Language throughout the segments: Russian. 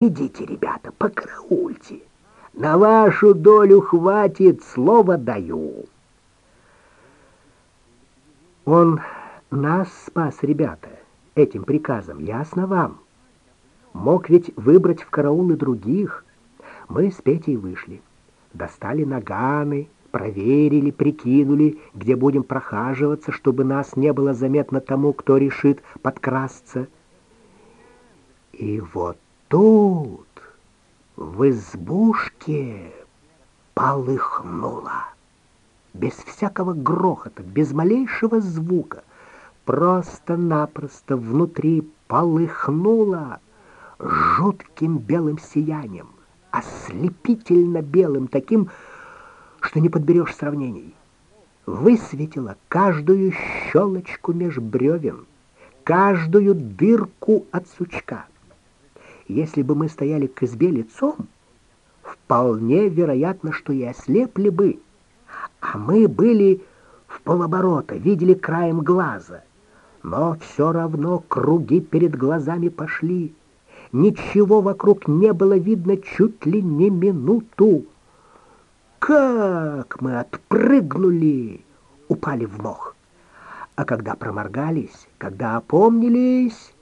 Идите, ребята, покараульте. На вашу долю хватит, слово даю. Он нас спас, ребята, этим приказом, ясно вам? Мог ведь выбрать в караулы других. Мы с Петей вышли, достали наганы, проверили, прикинули, где будем прохаживаться, чтобы нас не было заметно тому, кто решит подкрасться. И вот тут в избушке полыхнуло. Без всякого грохота, без малейшего звука, просто-напросто внутри полыхнуло жутким белым сиянием, ослепительно белым, таким, что не подберешь сравнений. Высветило каждую щелочку меж бревен, каждую дырку от сучка — если бы мы стояли к избе лицом, вполне вероятно, что и ослепли бы. А мы были в полоборота, видели краем глаза. Но все равно круги перед глазами пошли. Ничего вокруг не было видно чуть ли не минуту. Как мы отпрыгнули, упали в мох. А когда проморгались, когда опомнились,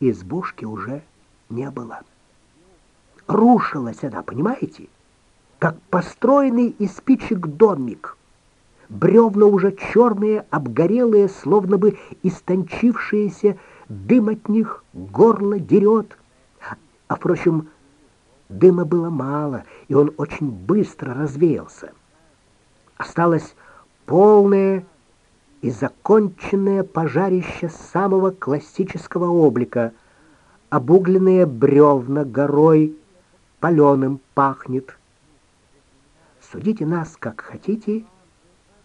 избушки уже не было. Рушилась она, понимаете? Как построенный из спичек домик. Бревна уже черные, обгорелые, словно бы истончившиеся, дым от них горло дерет. А, впрочем, дыма было мало, и он очень быстро развеялся. Осталось полное и законченное пожарище самого классического облика — обугленные бревна горой, паленым пахнет. Судите нас, как хотите.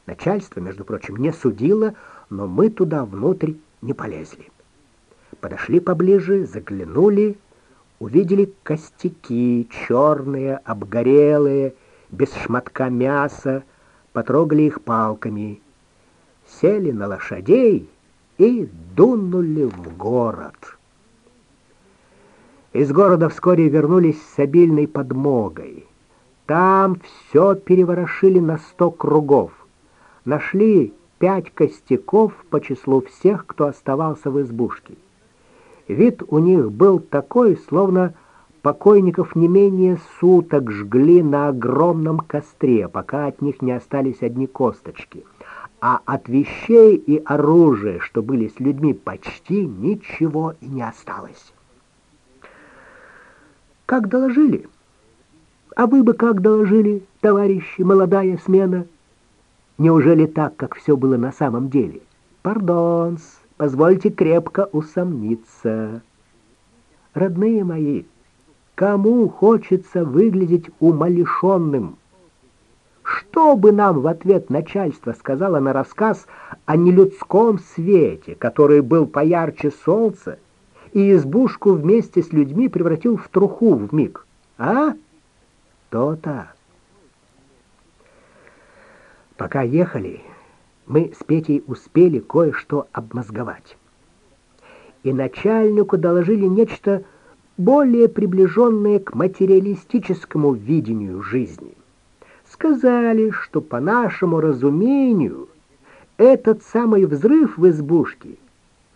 Начальство, между прочим, не судило, но мы туда внутрь не полезли. Подошли поближе, заглянули, увидели костяки, черные, обгорелые, без шматка мяса, потрогали их палками, сели на лошадей и дунули в город». Из города вскоре вернулись с обильной подмогой. Там все переворошили на сто кругов. Нашли пять костяков по числу всех, кто оставался в избушке. Вид у них был такой, словно покойников не менее суток жгли на огромном костре, пока от них не остались одни косточки. А от вещей и оружия, что были с людьми, почти ничего и не осталось. Как доложили? А вы бы как доложили, товарищи, молодая смена? Неужели так, как все было на самом деле? Пардон, позвольте крепко усомниться. Родные мои, кому хочется выглядеть умалишенным? Что бы нам в ответ начальство сказало на рассказ о нелюдском свете, который был поярче солнца, и избушку вместе с людьми превратил в труху в миг. А? То-то. Пока ехали, мы с Петей успели кое-что обмозговать. И начальнику доложили нечто более приближенное к материалистическому видению жизни. Сказали, что по нашему разумению этот самый взрыв в избушке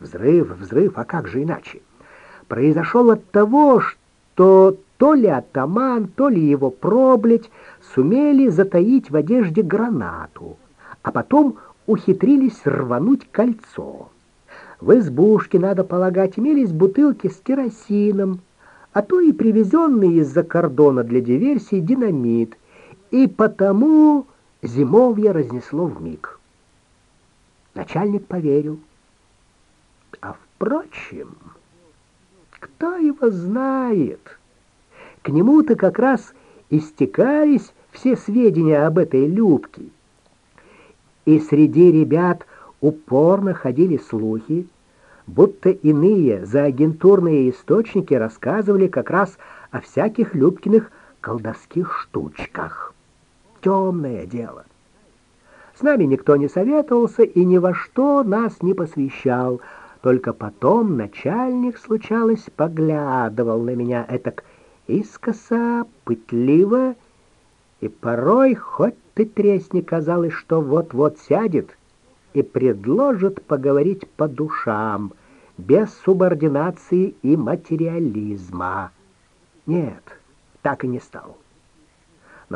Взрыв, взрыв, а как же иначе? Произошел от того, что то ли атаман, то ли его проблять сумели затаить в одежде гранату, а потом ухитрились рвануть кольцо. В избушке, надо полагать, имелись бутылки с керосином, а то и привезенный из-за кордона для диверсии динамит, и потому зимовье разнесло в миг. Начальник поверил. Впрочем, кто его знает? К нему-то как раз истекались все сведения об этой Любке. И среди ребят упорно ходили слухи, будто иные заагентурные источники рассказывали как раз о всяких Любкиных колдовских штучках. Темное дело. С нами никто не советовался и ни во что нас не посвящал — Только потом начальник, случалось, поглядывал на меня этак искоса, пытливо, и порой, хоть ты тресни, казалось, что вот-вот сядет и предложит поговорить по душам, без субординации и материализма. Нет, так и не стал.